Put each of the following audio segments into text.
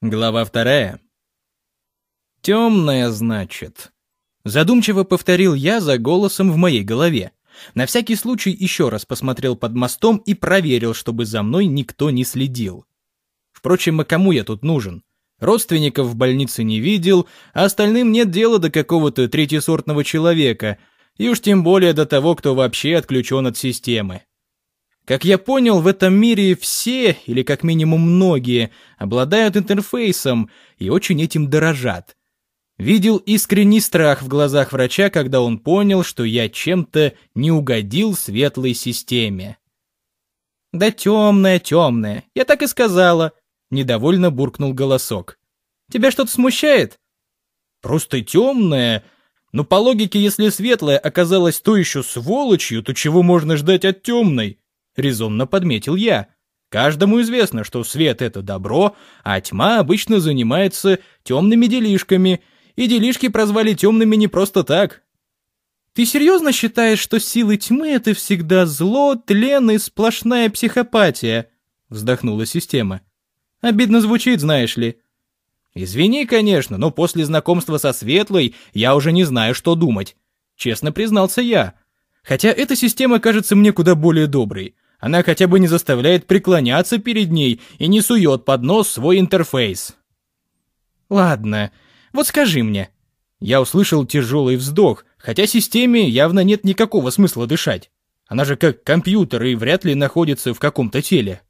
Глава вторая. «Темная, значит». Задумчиво повторил я за голосом в моей голове. На всякий случай еще раз посмотрел под мостом и проверил, чтобы за мной никто не следил. Впрочем, а кому я тут нужен? Родственников в больнице не видел, а остальным нет дела до какого-то третьесортного человека, и уж тем более до того, кто вообще отключен от системы. Как я понял, в этом мире все, или как минимум многие, обладают интерфейсом и очень этим дорожат. Видел искренний страх в глазах врача, когда он понял, что я чем-то не угодил светлой системе. «Да темная, темная, я так и сказала», — недовольно буркнул голосок. «Тебя что-то смущает?» «Просто темная. Но по логике, если светлая оказалась то еще сволочью, то чего можно ждать от темной?» Резонно подметил я. Каждому известно, что свет — это добро, а тьма обычно занимается темными делишками, и делишки прозвали темными не просто так. «Ты серьезно считаешь, что силы тьмы — это всегда зло, тлен и сплошная психопатия?» — вздохнула система. «Обидно звучит, знаешь ли». «Извини, конечно, но после знакомства со Светлой я уже не знаю, что думать», — честно признался я. Хотя эта система кажется мне куда более доброй. Она хотя бы не заставляет преклоняться перед ней и не сует под нос свой интерфейс. Ладно, вот скажи мне. Я услышал тяжелый вздох, хотя системе явно нет никакого смысла дышать. Она же как компьютер и вряд ли находится в каком-то теле.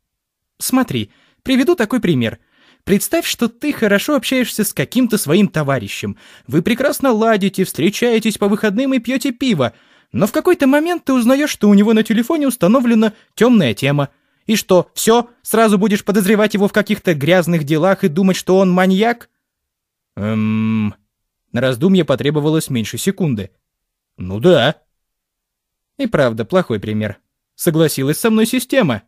Смотри, приведу такой пример. Представь, что ты хорошо общаешься с каким-то своим товарищем. Вы прекрасно ладите, встречаетесь по выходным и пьете пиво, но в какой-то момент ты узнаешь, что у него на телефоне установлена темная тема. И что, все, сразу будешь подозревать его в каких-то грязных делах и думать, что он маньяк? Эм... На раздумье потребовалось меньше секунды. Ну да. И правда, плохой пример. Согласилась со мной система.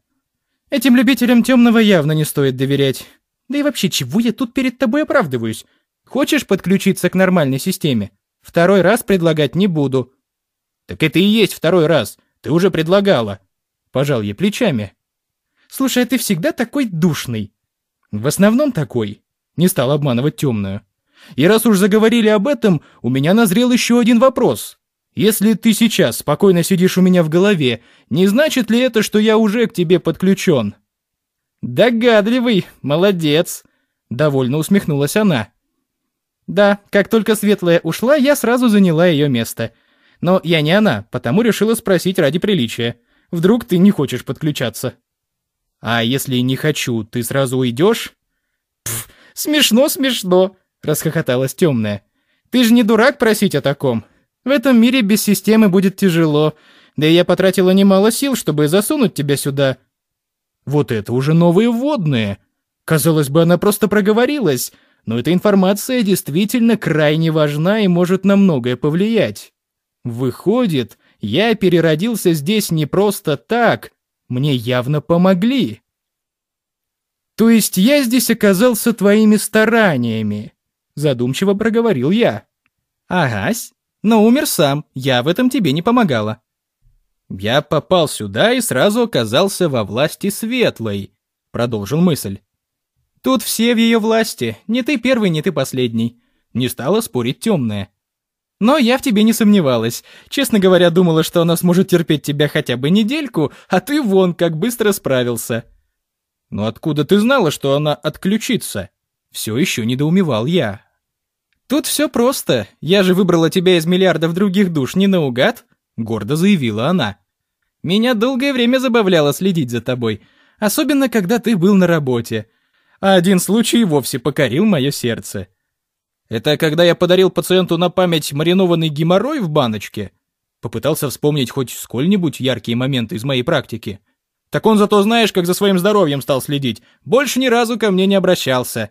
Этим любителям темного явно не стоит доверять. Да и вообще, чего я тут перед тобой оправдываюсь? Хочешь подключиться к нормальной системе? Второй раз предлагать не буду. «Так это и есть второй раз. Ты уже предлагала». Пожал ей плечами. «Слушай, а ты всегда такой душный». «В основном такой». Не стал обманывать темную. «И раз уж заговорили об этом, у меня назрел еще один вопрос. Если ты сейчас спокойно сидишь у меня в голове, не значит ли это, что я уже к тебе подключен?» «Догадливый, молодец!» — довольно усмехнулась она. «Да, как только Светлая ушла, я сразу заняла ее место. Но я не она, потому решила спросить ради приличия. Вдруг ты не хочешь подключаться? А если не хочу, ты сразу уйдешь? Пф, смешно, смешно, расхохоталась темная. Ты же не дурак просить о таком. В этом мире без системы будет тяжело. Да и я потратила немало сил, чтобы засунуть тебя сюда. Вот это уже новые вводные. Казалось бы, она просто проговорилась, но эта информация действительно крайне важна и может на многое повлиять. Выходит, я переродился здесь не просто так, мне явно помогли. То есть я здесь оказался твоими стараниями, задумчиво проговорил я. Агась, но умер сам, я в этом тебе не помогала. Я попал сюда и сразу оказался во власти светлой, продолжил мысль. Тут все в ее власти, не ты первый, не ты последний. Не стала спорить темная. Но я в тебе не сомневалась. Честно говоря, думала, что она сможет терпеть тебя хотя бы недельку, а ты вон как быстро справился. Но откуда ты знала, что она отключится? Все еще недоумевал я. Тут все просто. Я же выбрала тебя из миллиардов других душ не наугад, гордо заявила она. Меня долгое время забавляло следить за тобой, особенно когда ты был на работе. А один случай вовсе покорил мое сердце. Это когда я подарил пациенту на память маринованный геморрой в баночке? Попытался вспомнить хоть сколь-нибудь яркие моменты из моей практики. Так он зато знаешь, как за своим здоровьем стал следить. Больше ни разу ко мне не обращался.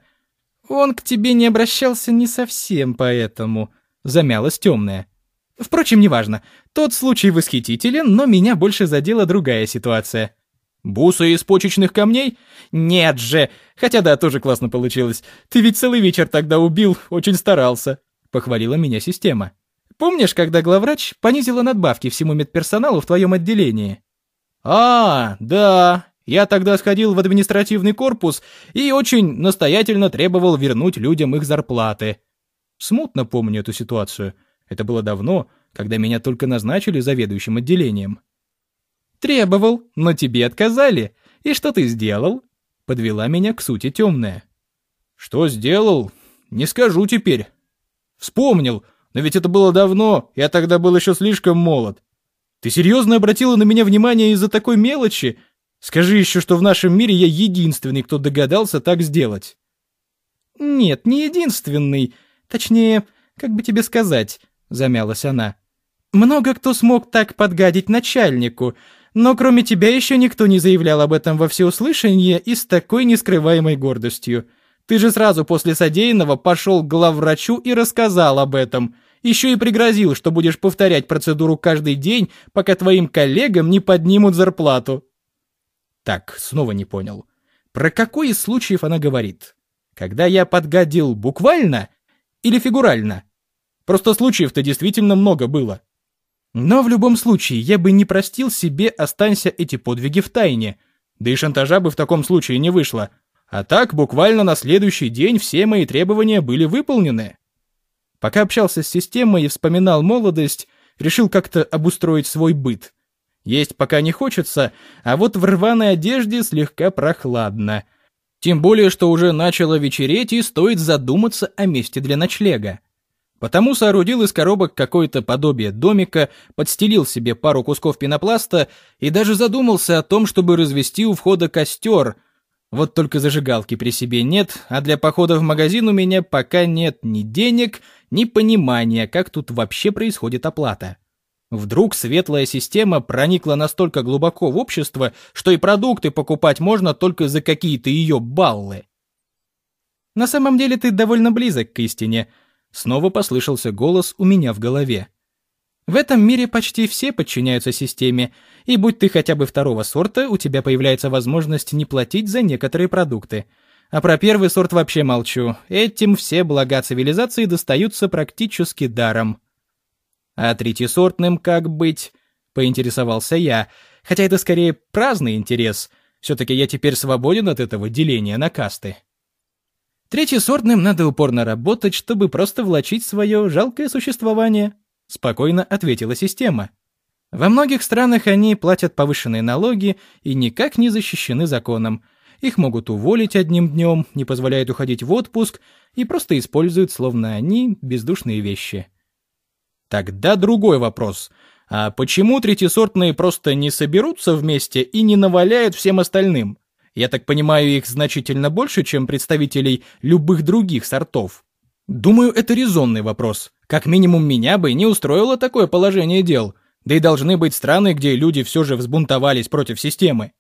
Он к тебе не обращался не совсем поэтому, замялась темная. Впрочем, неважно. Тот случай восхитителен, но меня больше задела другая ситуация. Бусы из почечных камней? Нет же! Хотя да, тоже классно получилось. Ты ведь целый вечер тогда убил, очень старался. Похвалила меня система. Помнишь, когда главврач понизила надбавки всему медперсоналу в твоем отделении? А, да. Я тогда сходил в административный корпус и очень настоятельно требовал вернуть людям их зарплаты. Смутно помню эту ситуацию. Это было давно, когда меня только назначили заведующим отделением. «Требовал, но тебе отказали. И что ты сделал?» Подвела меня к сути темная. «Что сделал? Не скажу теперь. Вспомнил, но ведь это было давно, я тогда был еще слишком молод. Ты серьезно обратила на меня внимание из-за такой мелочи? Скажи еще, что в нашем мире я единственный, кто догадался так сделать». «Нет, не единственный. Точнее, как бы тебе сказать», — замялась она. «Много кто смог так подгадить начальнику, но кроме тебя еще никто не заявлял об этом во всеуслышание и с такой нескрываемой гордостью. Ты же сразу после содеянного пошел к главврачу и рассказал об этом. Еще и пригрозил, что будешь повторять процедуру каждый день, пока твоим коллегам не поднимут зарплату. Так, снова не понял. Про какой из случаев она говорит? Когда я подгадил буквально или фигурально? Просто случаев-то действительно много было. Но в любом случае, я бы не простил себе, останься эти подвиги в тайне. Да и шантажа бы в таком случае не вышло. А так, буквально на следующий день все мои требования были выполнены. Пока общался с системой и вспоминал молодость, решил как-то обустроить свой быт. Есть пока не хочется, а вот в рваной одежде слегка прохладно. Тем более, что уже начало вечереть и стоит задуматься о месте для ночлега. Потому соорудил из коробок какое-то подобие домика, подстелил себе пару кусков пенопласта и даже задумался о том, чтобы развести у входа костер. Вот только зажигалки при себе нет, а для похода в магазин у меня пока нет ни денег, ни понимания, как тут вообще происходит оплата. Вдруг светлая система проникла настолько глубоко в общество, что и продукты покупать можно только за какие-то ее баллы. На самом деле ты довольно близок к истине — Снова послышался голос у меня в голове. В этом мире почти все подчиняются системе, и будь ты хотя бы второго сорта, у тебя появляется возможность не платить за некоторые продукты. А про первый сорт вообще молчу. Этим все блага цивилизации достаются практически даром. А третьесортным как быть? Поинтересовался я, хотя это скорее праздный интерес. Все-таки я теперь свободен от этого деления на касты. Третьесортным надо упорно работать, чтобы просто влачить свое жалкое существование», — спокойно ответила система. «Во многих странах они платят повышенные налоги и никак не защищены законом. Их могут уволить одним днем, не позволяют уходить в отпуск и просто используют, словно они, бездушные вещи». Тогда другой вопрос. А почему третьесортные просто не соберутся вместе и не наваляют всем остальным? Я так понимаю, их значительно больше, чем представителей любых других сортов. Думаю, это резонный вопрос. Как минимум меня бы не устроило такое положение дел. Да и должны быть страны, где люди все же взбунтовались против системы.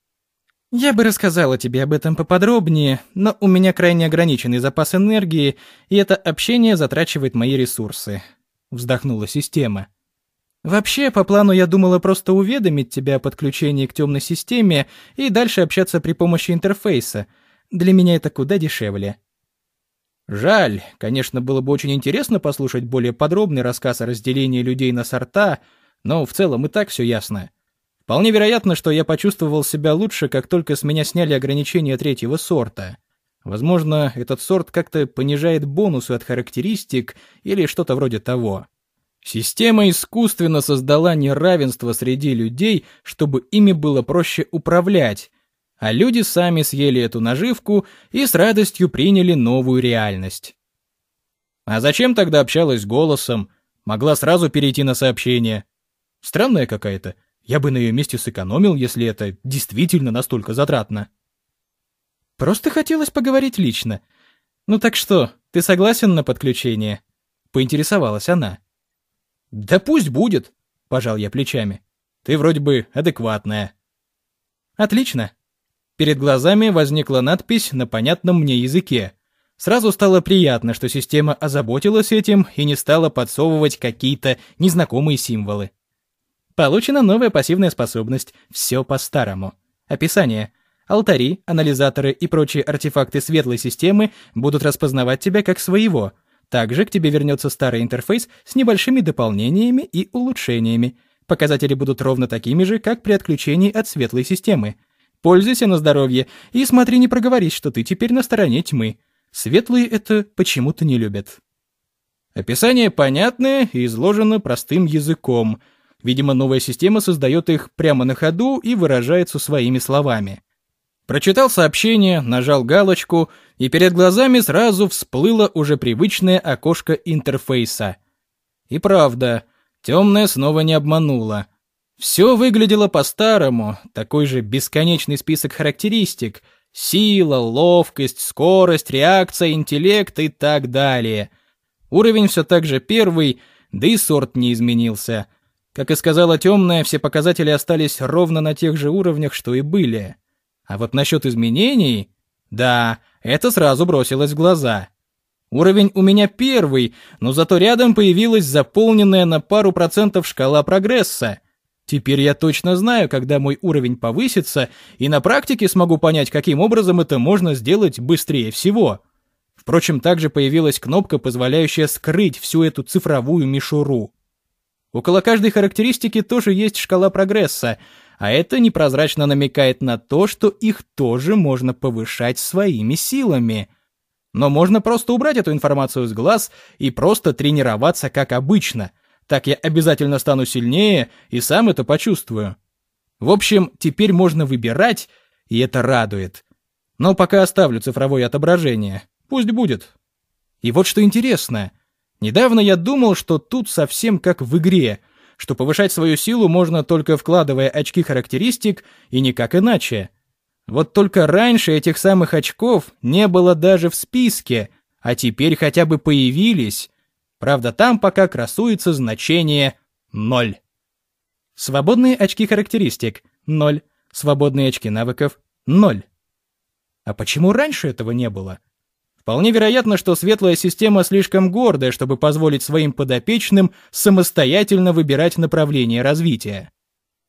Я бы рассказала тебе об этом поподробнее, но у меня крайне ограниченный запас энергии, и это общение затрачивает мои ресурсы. Вздохнула система. Вообще, по плану я думала просто уведомить тебя о подключении к темной системе и дальше общаться при помощи интерфейса. Для меня это куда дешевле. Жаль, конечно, было бы очень интересно послушать более подробный рассказ о разделении людей на сорта, но в целом и так все ясно. Вполне вероятно, что я почувствовал себя лучше, как только с меня сняли ограничения третьего сорта. Возможно, этот сорт как-то понижает бонусы от характеристик или что-то вроде того. Система искусственно создала неравенство среди людей, чтобы ими было проще управлять, а люди сами съели эту наживку и с радостью приняли новую реальность. А зачем тогда общалась голосом? Могла сразу перейти на сообщение. Странная какая-то. Я бы на ее месте сэкономил, если это действительно настолько затратно. Просто хотелось поговорить лично. Ну так что, ты согласен на подключение? Поинтересовалась она. «Да пусть будет», — пожал я плечами. «Ты вроде бы адекватная». «Отлично». Перед глазами возникла надпись на понятном мне языке. Сразу стало приятно, что система озаботилась этим и не стала подсовывать какие-то незнакомые символы. Получена новая пассивная способность «Все по-старому». Описание. Алтари, анализаторы и прочие артефакты светлой системы будут распознавать тебя как своего — также к тебе вернется старый интерфейс с небольшими дополнениями и улучшениями. Показатели будут ровно такими же, как при отключении от светлой системы. Пользуйся на здоровье и смотри не проговорись, что ты теперь на стороне тьмы. Светлые это почему-то не любят. Описание понятное и изложено простым языком. Видимо, новая система создает их прямо на ходу и выражается своими словами. Прочитал сообщение, нажал галочку, и перед глазами сразу всплыло уже привычное окошко интерфейса. И правда, темная снова не обманула. Все выглядело по-старому, такой же бесконечный список характеристик. Сила, ловкость, скорость, реакция, интеллект и так далее. Уровень все так же первый, да и сорт не изменился. Как и сказала темная, все показатели остались ровно на тех же уровнях, что и были. А вот насчет изменений... Да, это сразу бросилось в глаза. Уровень у меня первый, но зато рядом появилась заполненная на пару процентов шкала прогресса — Теперь я точно знаю, когда мой уровень повысится, и на практике смогу понять, каким образом это можно сделать быстрее всего. Впрочем, также появилась кнопка, позволяющая скрыть всю эту цифровую мишуру. Около каждой характеристики тоже есть шкала прогресса, а это непрозрачно намекает на то, что их тоже можно повышать своими силами. Но можно просто убрать эту информацию с глаз и просто тренироваться как обычно — так я обязательно стану сильнее и сам это почувствую. В общем, теперь можно выбирать, и это радует. Но пока оставлю цифровое отображение. Пусть будет. И вот что интересно. Недавно я думал, что тут совсем как в игре, что повышать свою силу можно только вкладывая очки характеристик и никак иначе. Вот только раньше этих самых очков не было даже в списке, а теперь хотя бы появились. Правда, там пока красуется значение 0. Свободные очки характеристик – 0. Свободные очки навыков – 0. А почему раньше этого не было? Вполне вероятно, что светлая система слишком гордая, чтобы позволить своим подопечным самостоятельно выбирать направление развития.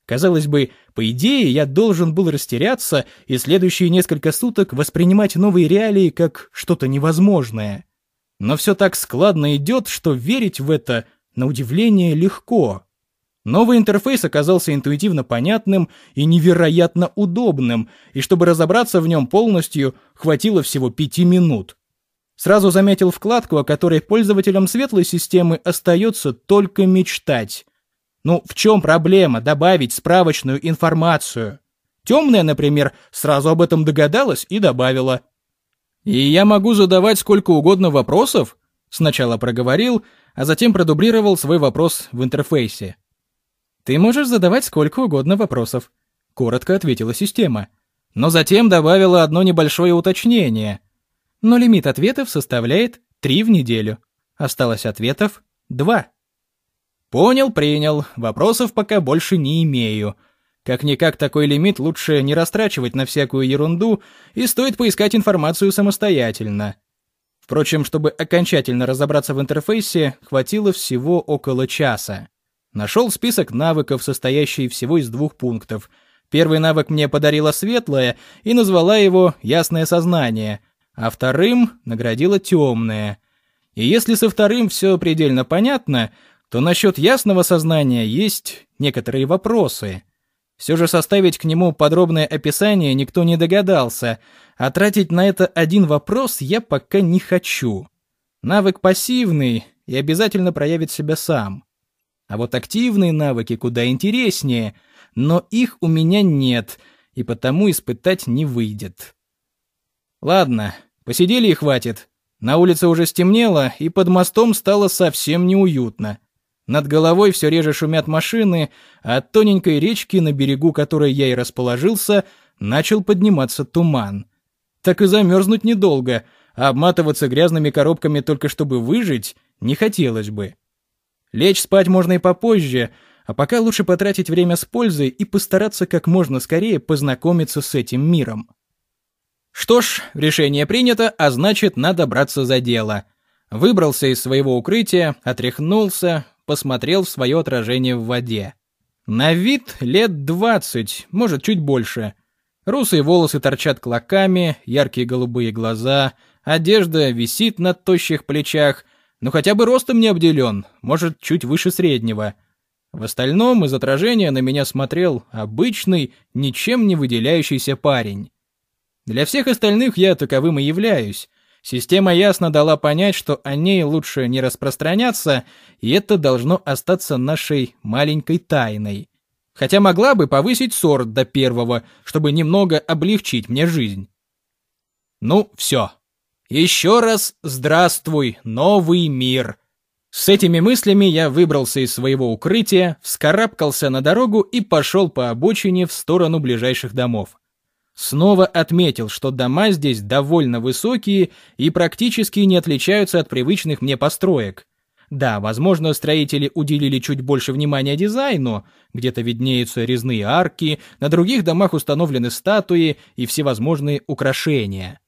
Казалось бы, по идее, я должен был растеряться и следующие несколько суток воспринимать новые реалии как что-то невозможное. Но все так складно идет, что верить в это, на удивление, легко. Новый интерфейс оказался интуитивно понятным и невероятно удобным, и чтобы разобраться в нем полностью, хватило всего пяти минут. Сразу заметил вкладку, о которой пользователям светлой системы остается только мечтать. Ну, в чем проблема добавить справочную информацию? Темная, например, сразу об этом догадалась и добавила. «И я могу задавать сколько угодно вопросов?» Сначала проговорил, а затем продублировал свой вопрос в интерфейсе. «Ты можешь задавать сколько угодно вопросов», — коротко ответила система. Но затем добавила одно небольшое уточнение. Но лимит ответов составляет три в неделю. Осталось ответов два. «Понял, принял. Вопросов пока больше не имею», как-никак такой лимит лучше не растрачивать на всякую ерунду, и стоит поискать информацию самостоятельно. Впрочем, чтобы окончательно разобраться в интерфейсе, хватило всего около часа. Нашел список навыков, состоящий всего из двух пунктов. Первый навык мне подарила светлое и назвала его «Ясное сознание», а вторым наградила «Темное». И если со вторым все предельно понятно, то насчет ясного сознания есть некоторые вопросы — все же составить к нему подробное описание никто не догадался, а тратить на это один вопрос я пока не хочу. Навык пассивный и обязательно проявит себя сам. А вот активные навыки куда интереснее, но их у меня нет, и потому испытать не выйдет. Ладно, посидели и хватит. На улице уже стемнело, и под мостом стало совсем неуютно. Над головой все реже шумят машины, а от тоненькой речки, на берегу которой я и расположился, начал подниматься туман. Так и замерзнуть недолго, а обматываться грязными коробками только чтобы выжить не хотелось бы. Лечь спать можно и попозже, а пока лучше потратить время с пользой и постараться как можно скорее познакомиться с этим миром. Что ж, решение принято, а значит, надо браться за дело. Выбрался из своего укрытия, отряхнулся, посмотрел в свое отражение в воде. На вид лет двадцать, может, чуть больше. Русые волосы торчат клоками, яркие голубые глаза, одежда висит на тощих плечах, но хотя бы ростом не обделен, может, чуть выше среднего. В остальном из отражения на меня смотрел обычный, ничем не выделяющийся парень. Для всех остальных я таковым и являюсь. Система ясно дала понять, что о ней лучше не распространяться, и это должно остаться нашей маленькой тайной. Хотя могла бы повысить сорт до первого, чтобы немного облегчить мне жизнь. Ну, все. Еще раз здравствуй, новый мир. С этими мыслями я выбрался из своего укрытия, вскарабкался на дорогу и пошел по обочине в сторону ближайших домов. Снова отметил, что дома здесь довольно высокие и практически не отличаются от привычных мне построек. Да, возможно, строители уделили чуть больше внимания дизайну, где-то виднеются резные арки, на других домах установлены статуи и всевозможные украшения.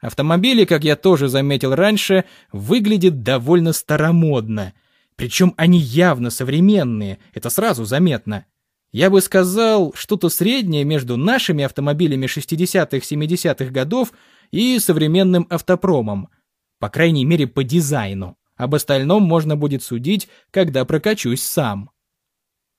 Автомобили, как я тоже заметил раньше, выглядят довольно старомодно. Причем они явно современные, это сразу заметно. Я бы сказал, что-то среднее между нашими автомобилями 60-70-х годов и современным автопромом. По крайней мере, по дизайну. Об остальном можно будет судить, когда прокачусь сам.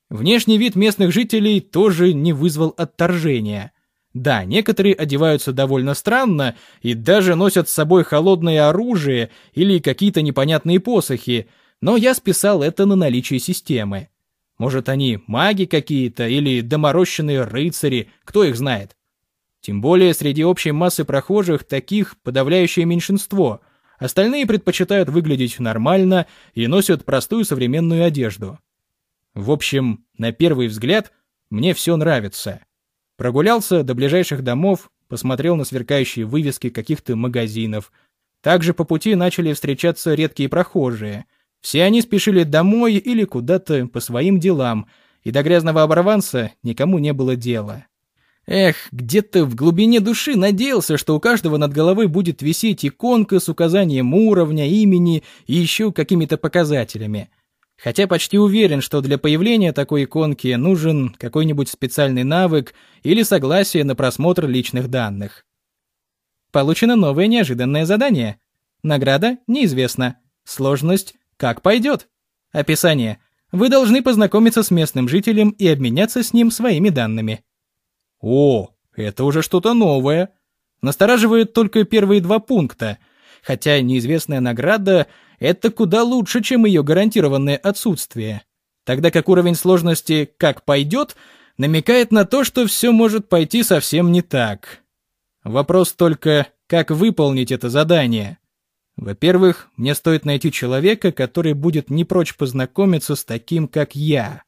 Внешний вид местных жителей тоже не вызвал отторжения. Да, некоторые одеваются довольно странно и даже носят с собой холодное оружие или какие-то непонятные посохи, но я списал это на наличие системы. Может, они маги какие-то или доморощенные рыцари, кто их знает. Тем более среди общей массы прохожих таких подавляющее меньшинство. Остальные предпочитают выглядеть нормально и носят простую современную одежду. В общем, на первый взгляд, мне все нравится. Прогулялся до ближайших домов, посмотрел на сверкающие вывески каких-то магазинов. Также по пути начали встречаться редкие прохожие. Все они спешили домой или куда-то по своим делам, и до грязного оборванца никому не было дела. Эх, где-то в глубине души надеялся, что у каждого над головой будет висеть иконка с указанием уровня, имени и еще какими-то показателями — Хотя почти уверен, что для появления такой иконки нужен какой-нибудь специальный навык или согласие на просмотр личных данных. Получено новое неожиданное задание. Награда неизвестна. Сложность как пойдет. Описание. Вы должны познакомиться с местным жителем и обменяться с ним своими данными. О, это уже что-то новое. Настораживают только первые два пункта, хотя неизвестная награда это куда лучше, чем ее гарантированное отсутствие. Тогда как уровень сложности «как пойдет» намекает на то, что все может пойти совсем не так. Вопрос только, как выполнить это задание. Во-первых, мне стоит найти человека, который будет не прочь познакомиться с таким, как я.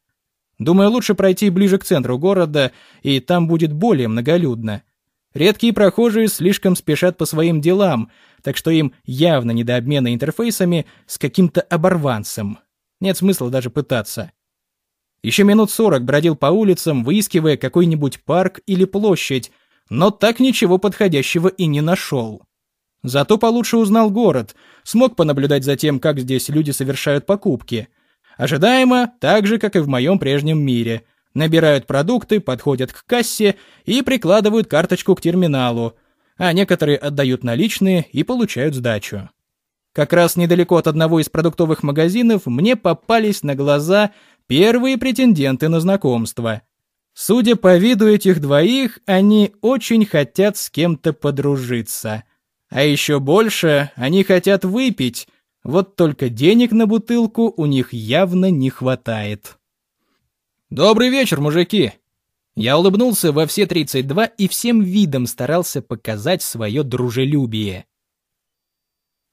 Думаю, лучше пройти ближе к центру города, и там будет более многолюдно. Редкие прохожие слишком спешат по своим делам, так что им явно не до обмена интерфейсами с каким-то оборванцем. Нет смысла даже пытаться. Еще минут сорок бродил по улицам, выискивая какой-нибудь парк или площадь, но так ничего подходящего и не нашел. Зато получше узнал город, смог понаблюдать за тем, как здесь люди совершают покупки. Ожидаемо, так же, как и в моем прежнем мире – набирают продукты, подходят к кассе и прикладывают карточку к терминалу, а некоторые отдают наличные и получают сдачу. Как раз недалеко от одного из продуктовых магазинов мне попались на глаза первые претенденты на знакомство. Судя по виду этих двоих, они очень хотят с кем-то подружиться. А еще больше они хотят выпить, вот только денег на бутылку у них явно не хватает. «Добрый вечер, мужики!» Я улыбнулся во все 32 и всем видом старался показать свое дружелюбие.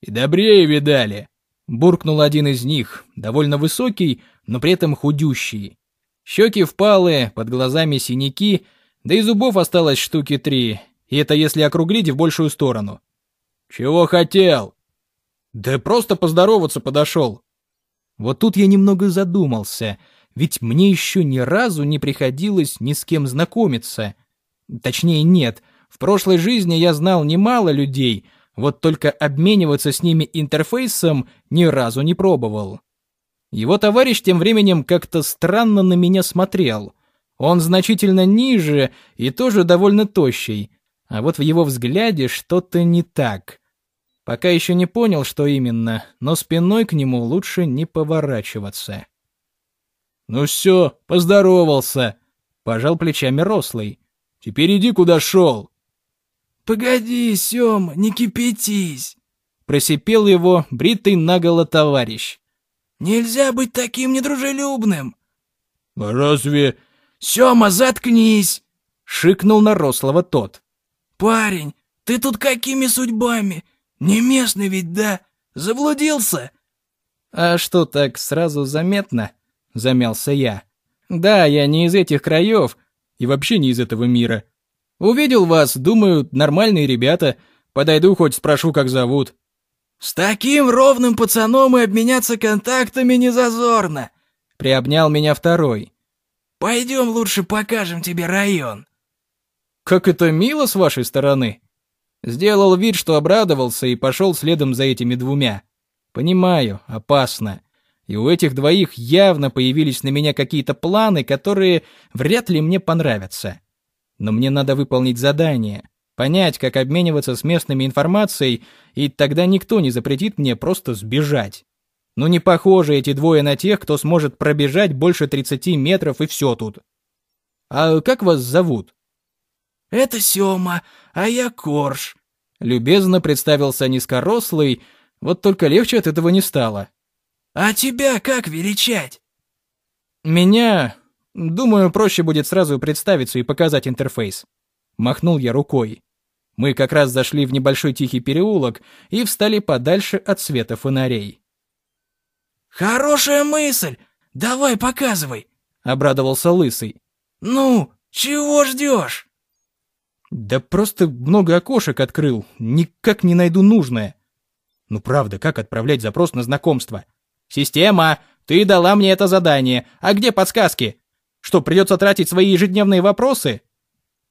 «И добрее видали!» — буркнул один из них, довольно высокий, но при этом худющий. Щеки впалые, под глазами синяки, да и зубов осталось штуки три, и это если округлить в большую сторону. «Чего хотел?» «Да просто поздороваться подошел». Вот тут я немного задумался — ведь мне еще ни разу не приходилось ни с кем знакомиться. Точнее, нет, в прошлой жизни я знал немало людей, вот только обмениваться с ними интерфейсом ни разу не пробовал. Его товарищ тем временем как-то странно на меня смотрел. Он значительно ниже и тоже довольно тощий, а вот в его взгляде что-то не так. Пока еще не понял, что именно, но спиной к нему лучше не поворачиваться. «Ну все, поздоровался», — пожал плечами рослый. «Теперь иди, куда шел». «Погоди, Сёма, не кипятись», — просипел его бритый наголо товарищ. «Нельзя быть таким недружелюбным». «А разве...» «Сёма, заткнись!» — шикнул на рослого тот. «Парень, ты тут какими судьбами? Не местный ведь, да? Заблудился?» «А что, так сразу заметно?» — замялся я. «Да, я не из этих краев и вообще не из этого мира. Увидел вас, думаю, нормальные ребята. Подойду хоть спрошу, как зовут». «С таким ровным пацаном и обменяться контактами не зазорно!» — приобнял меня второй. «Пойдем лучше покажем тебе район». «Как это мило с вашей стороны!» Сделал вид, что обрадовался и пошел следом за этими двумя. Понимаю, опасно. И у этих двоих явно появились на меня какие-то планы, которые вряд ли мне понравятся. Но мне надо выполнить задание, понять, как обмениваться с местными информацией, и тогда никто не запретит мне просто сбежать. Ну не похожи эти двое на тех, кто сможет пробежать больше 30 метров и все тут. А как вас зовут? «Это Сёма, а я Корж», — любезно представился низкорослый, вот только легче от этого не стало. «А тебя как величать?» «Меня... Думаю, проще будет сразу представиться и показать интерфейс». Махнул я рукой. Мы как раз зашли в небольшой тихий переулок и встали подальше от света фонарей. «Хорошая мысль! Давай, показывай!» — обрадовался Лысый. «Ну, чего ждешь?» Да просто много окошек открыл, никак не найду нужное. Ну правда, как отправлять запрос на знакомство? Система, ты дала мне это задание, а где подсказки? Что, придется тратить свои ежедневные вопросы?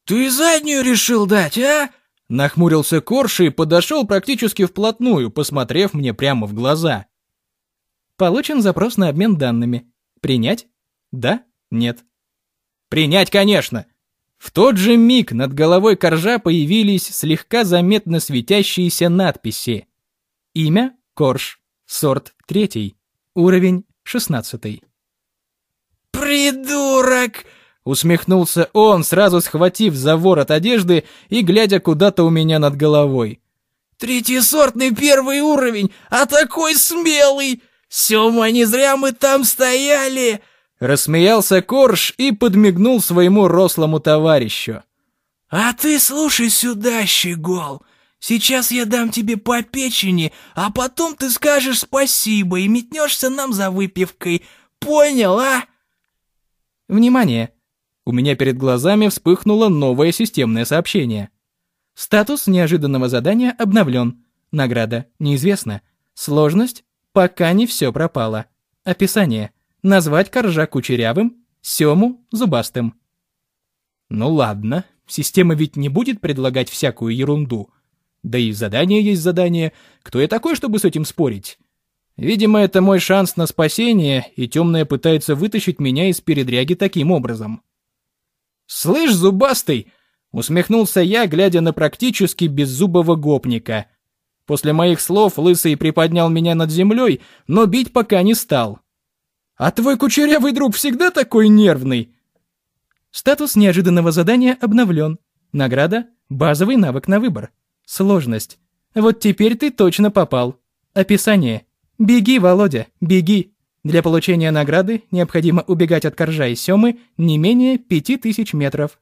Ты заднюю решил дать, а? Нахмурился Корши и подошел практически вплотную, посмотрев мне прямо в глаза. Получен запрос на обмен данными. Принять? Да? Нет? Принять, конечно! В тот же миг над головой коржа появились слегка заметно светящиеся надписи. Имя – Корж, сорт – третий, уровень – шестнадцатый. «Придурок!» — усмехнулся он, сразу схватив за ворот одежды и глядя куда-то у меня над головой. «Третьесортный первый уровень, а такой смелый! Сёма, не зря мы там стояли!» Рассмеялся Корж и подмигнул своему рослому товарищу. «А ты слушай сюда, щегол. Сейчас я дам тебе по печени, а потом ты скажешь спасибо и метнешься нам за выпивкой. Понял, а?» «Внимание!» У меня перед глазами вспыхнуло новое системное сообщение. Статус неожиданного задания обновлен. Награда неизвестна. Сложность пока не все пропало. Описание – Назвать коржа кучерявым, сему зубастым. Ну ладно, система ведь не будет предлагать всякую ерунду. Да и задание есть задание. Кто я такой, чтобы с этим спорить? Видимо, это мой шанс на спасение, и темная пытается вытащить меня из передряги таким образом. «Слышь, зубастый!» — усмехнулся я, глядя на практически беззубого гопника. После моих слов лысый приподнял меня над землей, но бить пока не стал. А твой кучерявый друг всегда такой нервный. Статус неожиданного задания обновлен. Награда – базовый навык на выбор. Сложность. Вот теперь ты точно попал. Описание. Беги, Володя, беги. Для получения награды необходимо убегать от коржа и семы не менее 5000 метров.